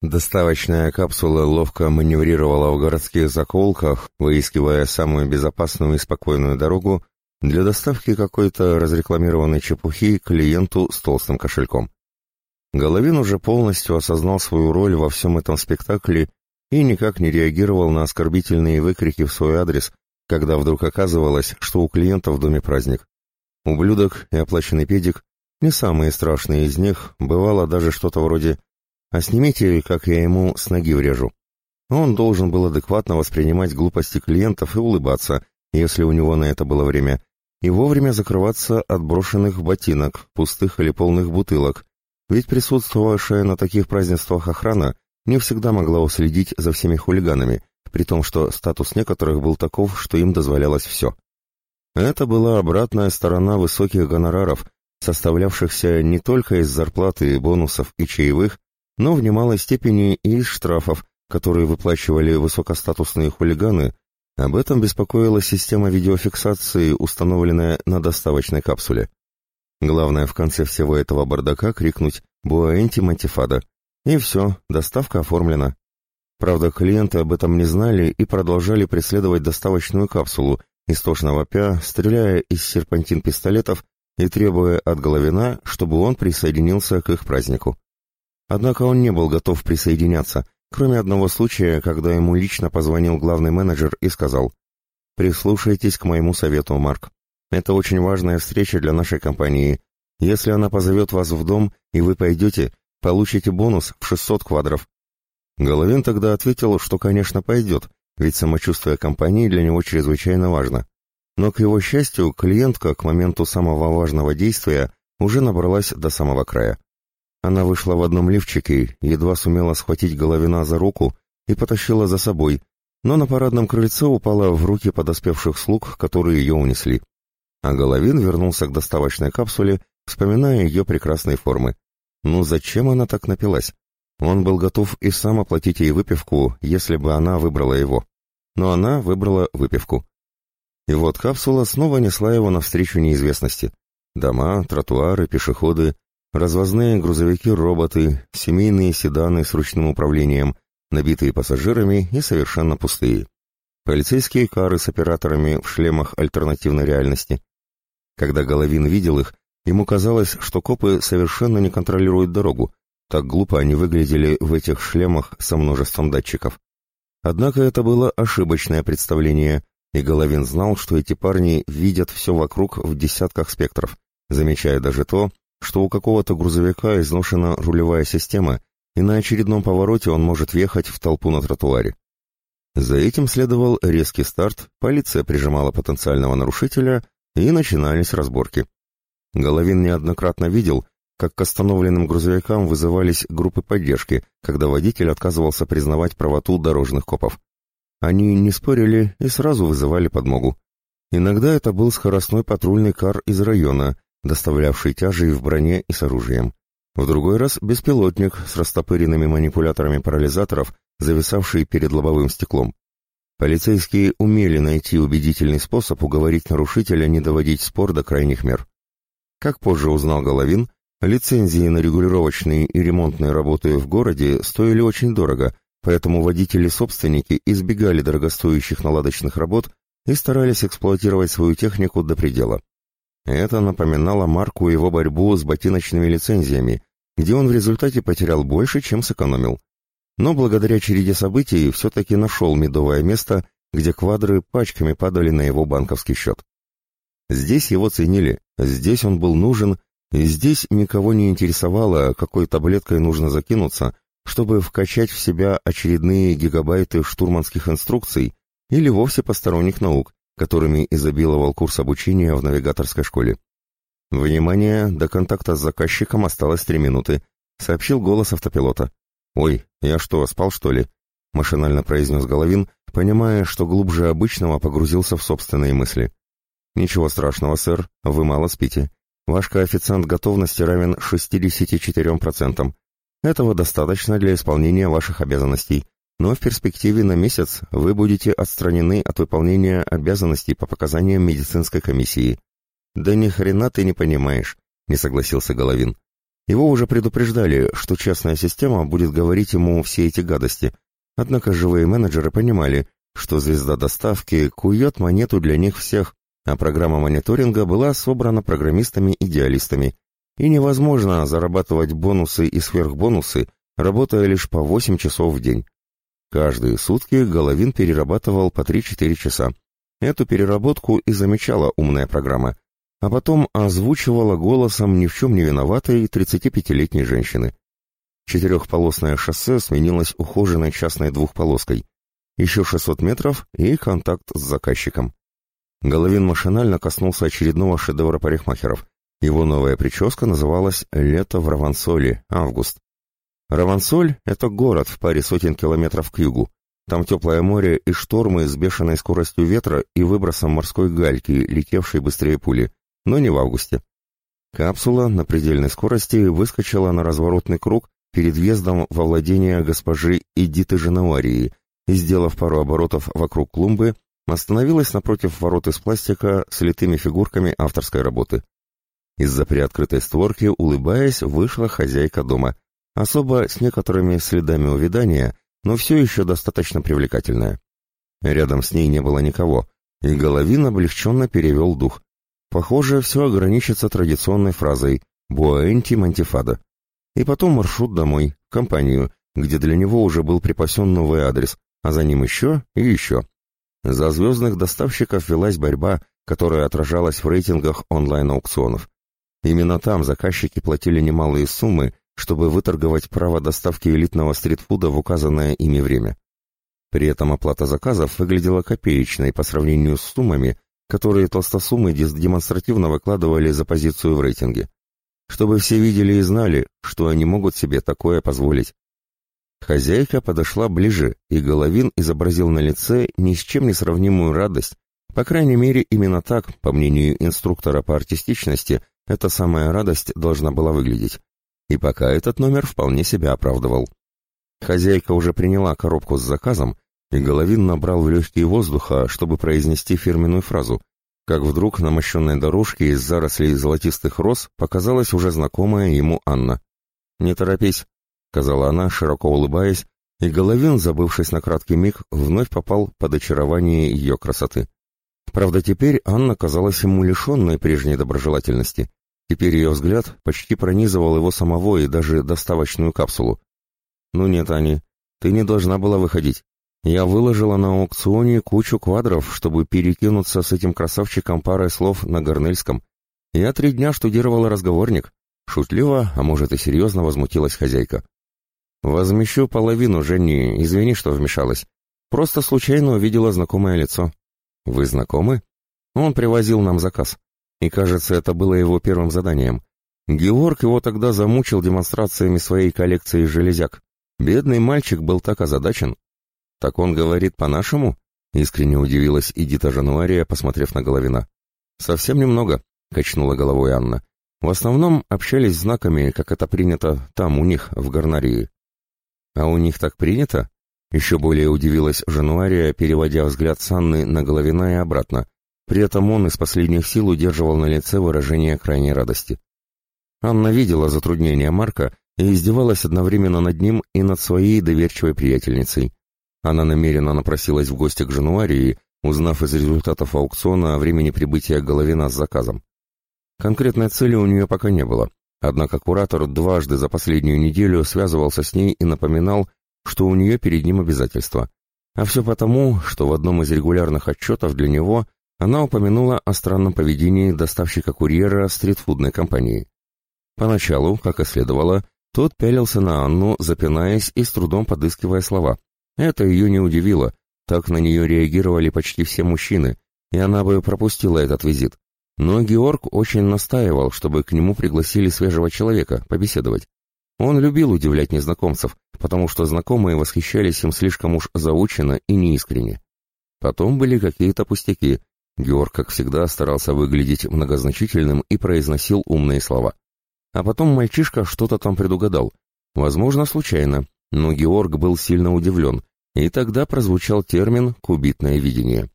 Доставочная капсула ловко маневрировала в городских заколках, выискивая самую безопасную и спокойную дорогу для доставки какой-то разрекламированной чепухи клиенту с толстым кошельком. Головин уже полностью осознал свою роль во всем этом спектакле и никак не реагировал на оскорбительные выкрики в свой адрес, когда вдруг оказывалось, что у клиента в доме праздник. Ублюдок и оплаченный педик, не самые страшные из них, бывало даже что-то вроде а снимите, как я ему с ноги врежу. Он должен был адекватно воспринимать глупости клиентов и улыбаться, если у него на это было время, и вовремя закрываться от брошенных ботинок, пустых или полных бутылок, ведь присутствовавшая на таких празднествах охрана не всегда могла уследить за всеми хулиганами, при том, что статус некоторых был таков, что им дозволялось все. Это была обратная сторона высоких гонораров, составлявшихся не только из зарплаты, бонусов и чаевых, но в немалой степени и из штрафов, которые выплачивали высокостатусные хулиганы, об этом беспокоила система видеофиксации, установленная на доставочной капсуле. Главное в конце всего этого бардака крикнуть «Буаэнти Мантифада». И все, доставка оформлена. Правда, клиенты об этом не знали и продолжали преследовать доставочную капсулу, истошно вопя, стреляя из серпантин-пистолетов и требуя от Головина, чтобы он присоединился к их празднику. Однако он не был готов присоединяться, кроме одного случая, когда ему лично позвонил главный менеджер и сказал «Прислушайтесь к моему совету, Марк. Это очень важная встреча для нашей компании. Если она позовет вас в дом, и вы пойдете, получите бонус в 600 квадров». Головин тогда ответил, что, конечно, пойдет, ведь самочувствие компании для него чрезвычайно важно. Но, к его счастью, клиентка к моменту самого важного действия уже набралась до самого края. Она вышла в одном лифчике, едва сумела схватить Головина за руку и потащила за собой, но на парадном крыльце упала в руки подоспевших слуг, которые ее унесли. А Головин вернулся к доставочной капсуле, вспоминая ее прекрасной формы. Ну зачем она так напилась? Он был готов и сам оплатить ей выпивку, если бы она выбрала его. Но она выбрала выпивку. И вот капсула снова несла его навстречу неизвестности. Дома, тротуары, пешеходы, Развозные грузовики-роботы, семейные седаны с ручным управлением, набитые пассажирами и совершенно пустые. Полицейские кары с операторами в шлемах альтернативной реальности. Когда Головин видел их, ему казалось, что копы совершенно не контролируют дорогу, так глупо они выглядели в этих шлемах со множеством датчиков. Однако это было ошибочное представление, и Головин знал, что эти парни видят все вокруг в десятках спектров, замечая даже то, что у какого-то грузовика изношена рулевая система, и на очередном повороте он может въехать в толпу на тротуаре. За этим следовал резкий старт, полиция прижимала потенциального нарушителя, и начинались разборки. Головин неоднократно видел, как к остановленным грузовикам вызывались группы поддержки, когда водитель отказывался признавать правоту дорожных копов. Они не спорили и сразу вызывали подмогу. Иногда это был скоростной патрульный кар из района, доставлявший тяжи в броне и с оружием. В другой раз беспилотник с растопыренными манипуляторами парализаторов, зависавший перед лобовым стеклом. Полицейские умели найти убедительный способ уговорить нарушителя не доводить спор до крайних мер. Как позже узнал Головин, лицензии на регулировочные и ремонтные работы в городе стоили очень дорого, поэтому водители-собственники избегали дорогостоящих наладочных работ и старались эксплуатировать свою технику до предела. Это напоминало Марку его борьбу с ботиночными лицензиями, где он в результате потерял больше, чем сэкономил. Но благодаря череде событий все-таки нашел медовое место, где квадры пачками падали на его банковский счет. Здесь его ценили, здесь он был нужен, и здесь никого не интересовало, какой таблеткой нужно закинуться, чтобы вкачать в себя очередные гигабайты штурманских инструкций или вовсе посторонних наук, которыми изобиловал курс обучения в навигаторской школе. «Внимание, до контакта с заказчиком осталось три минуты», — сообщил голос автопилота. «Ой, я что, спал, что ли?» — машинально произнес Головин, понимая, что глубже обычного погрузился в собственные мысли. «Ничего страшного, сэр, вы мало спите. Ваш коэффициент готовности равен 64%. Этого достаточно для исполнения ваших обязанностей но в перспективе на месяц вы будете отстранены от выполнения обязанностей по показаниям медицинской комиссии. Да ни хрена ты не понимаешь, не согласился Головин. Его уже предупреждали, что частная система будет говорить ему все эти гадости, однако живые менеджеры понимали, что звезда доставки кует монету для них всех, а программа мониторинга была собрана программистами-идеалистами, и невозможно зарабатывать бонусы и сверхбонусы, работая лишь по 8 часов в день. Каждые сутки Головин перерабатывал по 3-4 часа. Эту переработку и замечала умная программа, а потом озвучивала голосом ни в чем не виноватой 35-летней женщины. Четырехполосное шоссе сменилось ухоженной частной двухполоской. Еще 600 метров и контакт с заказчиком. Головин машинально коснулся очередного шедевра парикмахеров. Его новая прическа называлась «Лето в Равансоле, август». Равансоль — это город в паре сотен километров к югу. Там теплое море и штормы с бешеной скоростью ветра и выбросом морской гальки, летевшей быстрее пули, но не в августе. Капсула на предельной скорости выскочила на разворотный круг перед въездом во владение госпожи Эдиты Жануарии и, сделав пару оборотов вокруг клумбы, остановилась напротив ворот из пластика с литыми фигурками авторской работы. Из-за приоткрытой створки, улыбаясь, вышла хозяйка дома, особо с некоторыми следами увядания, но все еще достаточно привлекательная. Рядом с ней не было никого, и Головин облегченно перевел дух. Похоже, все ограничится традиционной фразой «Буаэнти мантифада». И потом маршрут домой, в компанию, где для него уже был припасен новый адрес, а за ним еще и еще. За звездных доставщиков велась борьба, которая отражалась в рейтингах онлайн-аукционов. Именно там заказчики платили немалые суммы, чтобы выторговать право доставки элитного стритфуда в указанное ими время. При этом оплата заказов выглядела копеечной по сравнению с суммами, которые толстосумы демонстративно выкладывали за позицию в рейтинге. Чтобы все видели и знали, что они могут себе такое позволить. Хозяйка подошла ближе, и Головин изобразил на лице ни с чем не сравнимую радость. По крайней мере, именно так, по мнению инструктора по артистичности, эта самая радость должна была выглядеть. И пока этот номер вполне себя оправдывал. Хозяйка уже приняла коробку с заказом, и Головин набрал в легкие воздуха, чтобы произнести фирменную фразу, как вдруг на мощенной дорожке из зарослей золотистых роз показалась уже знакомая ему Анна. «Не торопись», — сказала она, широко улыбаясь, и Головин, забывшись на краткий миг, вновь попал под очарование ее красоты. Правда, теперь Анна казалась ему лишенной прежней доброжелательности. Теперь ее взгляд почти пронизывал его самого и даже доставочную капсулу. «Ну нет, Ани, ты не должна была выходить. Я выложила на аукционе кучу квадров, чтобы перекинуться с этим красавчиком парой слов на Горнельском. Я три дня штудировала разговорник». Шутливо, а может и серьезно возмутилась хозяйка. «Возмещу половину, Женни, извини, что вмешалась. Просто случайно увидела знакомое лицо». «Вы знакомы?» Он привозил нам заказ. И, кажется, это было его первым заданием. Георг его тогда замучил демонстрациями своей коллекции железяк. Бедный мальчик был так озадачен. «Так он говорит по-нашему?» — искренне удивилась Эдита Жануария, посмотрев на Головина. «Совсем немного», — качнула головой Анна. «В основном общались знаками, как это принято там у них, в Гарнарии». «А у них так принято?» Еще более удивилась Жануария, переводя взгляд с Анны на Головина и обратно. При этом он из последних сил удерживал на лице выражение крайней радости. Анна видела затруднения Марка и издевалась одновременно над ним и над своей доверчивой приятельницей. Она намеренно напросилась в гости к Жануарии, узнав из результатов аукциона о времени прибытия Головина с заказом. Конкретной цели у нее пока не было, однако куратор дважды за последнюю неделю связывался с ней и напоминал, что у нее перед ним обязательства. А все потому, что в одном из регулярных отчетов для него она упомянула о странном поведении доставщика-курьера стритфудной компании. Поначалу, как и следовало, тот пялился на Анну, запинаясь и с трудом подыскивая слова. Это ее не удивило, так на нее реагировали почти все мужчины, и она бы пропустила этот визит. Но Георг очень настаивал, чтобы к нему пригласили свежего человека, побеседовать. Он любил удивлять незнакомцев, потому что знакомые восхищались им слишком уж заучено и неискренне. Потом были какие-то пустяки. Георг, как всегда, старался выглядеть многозначительным и произносил умные слова. А потом мальчишка что-то там предугадал. Возможно, случайно, но Георг был сильно удивлен, и тогда прозвучал термин «кубитное видение».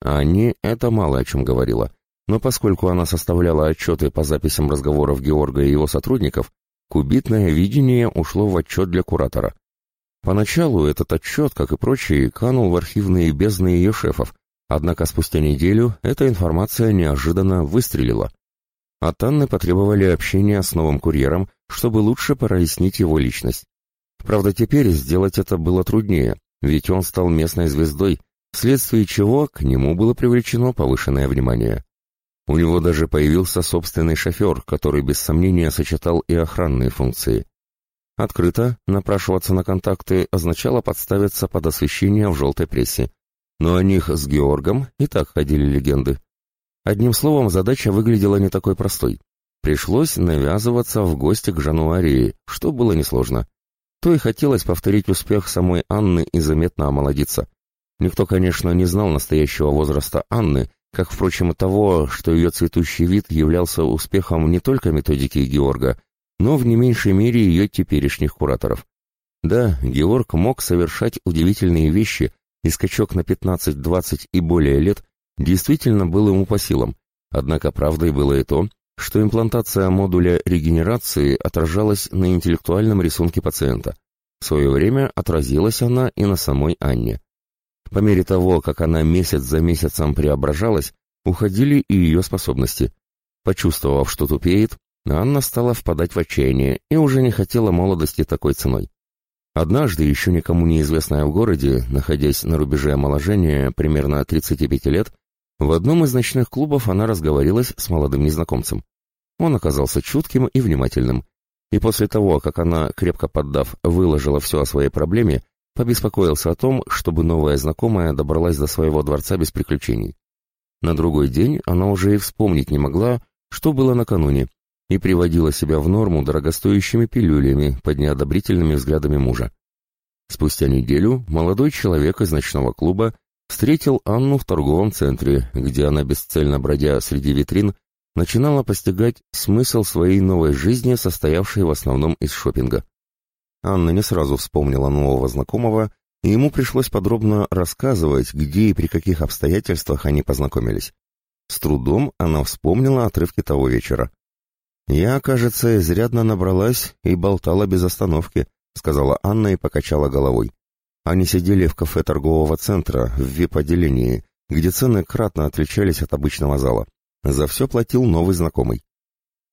Анне это мало о чем говорило, но поскольку она составляла отчеты по записям разговоров Георга и его сотрудников, Кубитное видение ушло в отчет для куратора. Поначалу этот отчет, как и прочие, канул в архивные бездны ее шефов, однако спустя неделю эта информация неожиданно выстрелила. От Анны потребовали общения с новым курьером, чтобы лучше прояснить его личность. Правда, теперь сделать это было труднее, ведь он стал местной звездой, вследствие чего к нему было привлечено повышенное внимание. У него даже появился собственный шофер, который без сомнения сочетал и охранные функции. Открыто напрашиваться на контакты означало подставиться под освещение в желтой прессе. Но о них с Георгом и так ходили легенды. Одним словом, задача выглядела не такой простой. Пришлось навязываться в гости к Жануарии, что было несложно. То и хотелось повторить успех самой Анны и заметно омолодиться. Никто, конечно, не знал настоящего возраста Анны, как, впрочем, и того, что ее цветущий вид являлся успехом не только методики Георга, но в не меньшей мере ее теперешних кураторов. Да, Георг мог совершать удивительные вещи, и скачок на 15-20 и более лет действительно был ему по силам, однако правдой было и то, что имплантация модуля регенерации отражалась на интеллектуальном рисунке пациента. В свое время отразилась она и на самой Анне. По мере того, как она месяц за месяцем преображалась, уходили и ее способности. Почувствовав, что тупеет, Анна стала впадать в отчаяние и уже не хотела молодости такой ценой. Однажды, еще никому неизвестная в городе, находясь на рубеже омоложения примерно 35 лет, в одном из ночных клубов она разговорилась с молодым незнакомцем. Он оказался чутким и внимательным, и после того, как она, крепко поддав, выложила все о своей проблеме, побеспокоился о том, чтобы новая знакомая добралась до своего дворца без приключений. На другой день она уже и вспомнить не могла, что было накануне, и приводила себя в норму дорогостоящими пилюлями под неодобрительными взглядами мужа. Спустя неделю молодой человек из ночного клуба встретил Анну в торговом центре, где она, бесцельно бродя среди витрин, начинала постигать смысл своей новой жизни, состоявшей в основном из шопинга. Анна не сразу вспомнила нового знакомого, и ему пришлось подробно рассказывать, где и при каких обстоятельствах они познакомились. С трудом она вспомнила отрывки того вечера. «Я, кажется, изрядно набралась и болтала без остановки», — сказала Анна и покачала головой. Они сидели в кафе торгового центра, в вип-отделении, где цены кратно отличались от обычного зала. За все платил новый знакомый.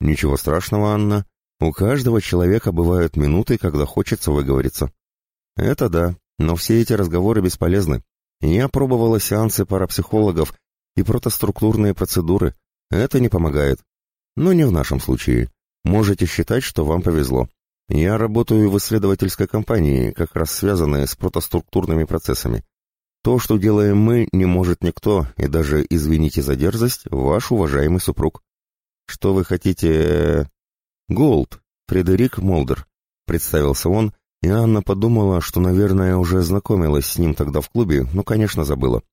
«Ничего страшного, Анна. У каждого человека бывают минуты, когда хочется выговориться». «Это да, но все эти разговоры бесполезны. Я пробовала сеансы парапсихологов и протоструктурные процедуры. Это не помогает. Но не в нашем случае. Можете считать, что вам повезло. Я работаю в исследовательской компании, как раз связанной с протоструктурными процессами. То, что делаем мы, не может никто, и даже, извините за дерзость, ваш уважаемый супруг. Что вы хотите... Голд, Фредерик Молдер, представился он, и Анна подумала, что, наверное, уже знакомилась с ним тогда в клубе, но, конечно, забыла.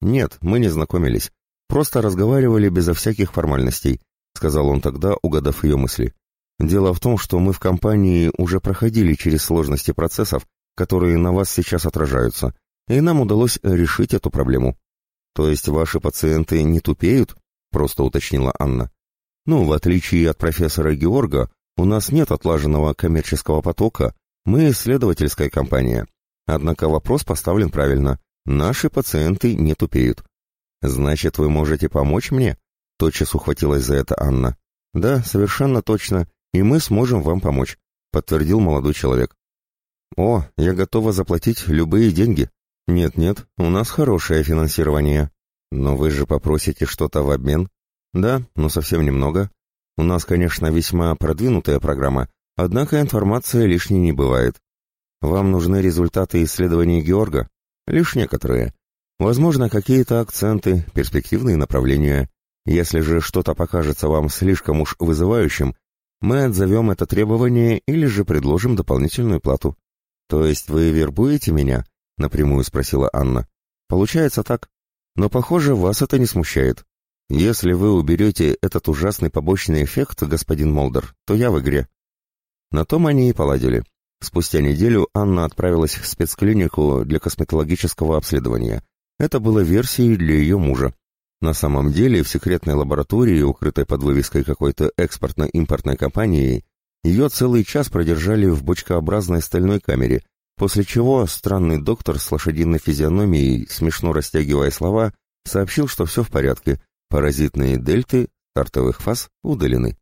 Нет, мы не знакомились, просто разговаривали безо всяких формальностей, сказал он тогда, угадав ее мысли. Дело в том, что мы в компании уже проходили через сложности процессов, которые на вас сейчас отражаются, и нам удалось решить эту проблему. То есть ваши пациенты не тупеют? Просто уточнила Анна. Ну, в отличие от профессора Георга, у нас нет отлаженного коммерческого потока, мы исследовательская компания. Однако вопрос поставлен правильно. Наши пациенты не тупеют. Значит, вы можете помочь мне? Тотчас ухватилась за это Анна. Да, совершенно точно и мы сможем вам помочь», — подтвердил молодой человек. «О, я готова заплатить любые деньги. Нет-нет, у нас хорошее финансирование. Но вы же попросите что-то в обмен?» «Да, но совсем немного. У нас, конечно, весьма продвинутая программа, однако информация лишней не бывает. Вам нужны результаты исследований Георга? Лишь некоторые. Возможно, какие-то акценты, перспективные направления. Если же что-то покажется вам слишком уж вызывающим, мы отзовем это требование или же предложим дополнительную плату. То есть вы вербуете меня? Напрямую спросила Анна. Получается так. Но, похоже, вас это не смущает. Если вы уберете этот ужасный побочный эффект, господин Молдер, то я в игре. На том они и поладили. Спустя неделю Анна отправилась в спецклинику для косметологического обследования. Это было версией для ее мужа. На самом деле в секретной лаборатории, укрытой под вывеской какой-то экспортно-импортной компании, Ее целый час продержали в бочкообразной стальной камере, после чего странный доктор с лошадиной физиономией, смешно растягивая слова, сообщил, что все в порядке, паразитные дельты стартовых фаз удалены.